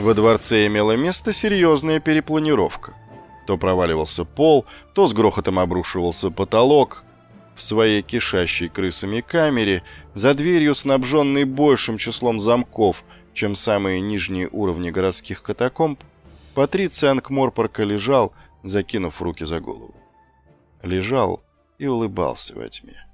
Во дворце имела место серьезная перепланировка. То проваливался пол, то с грохотом обрушивался потолок. В своей кишащей крысами камере, за дверью, снабженной большим числом замков, чем самые нижние уровни городских катакомб, Патриций Анкморпорка лежал, закинув руки за голову. Лежал и улыбался во тьме.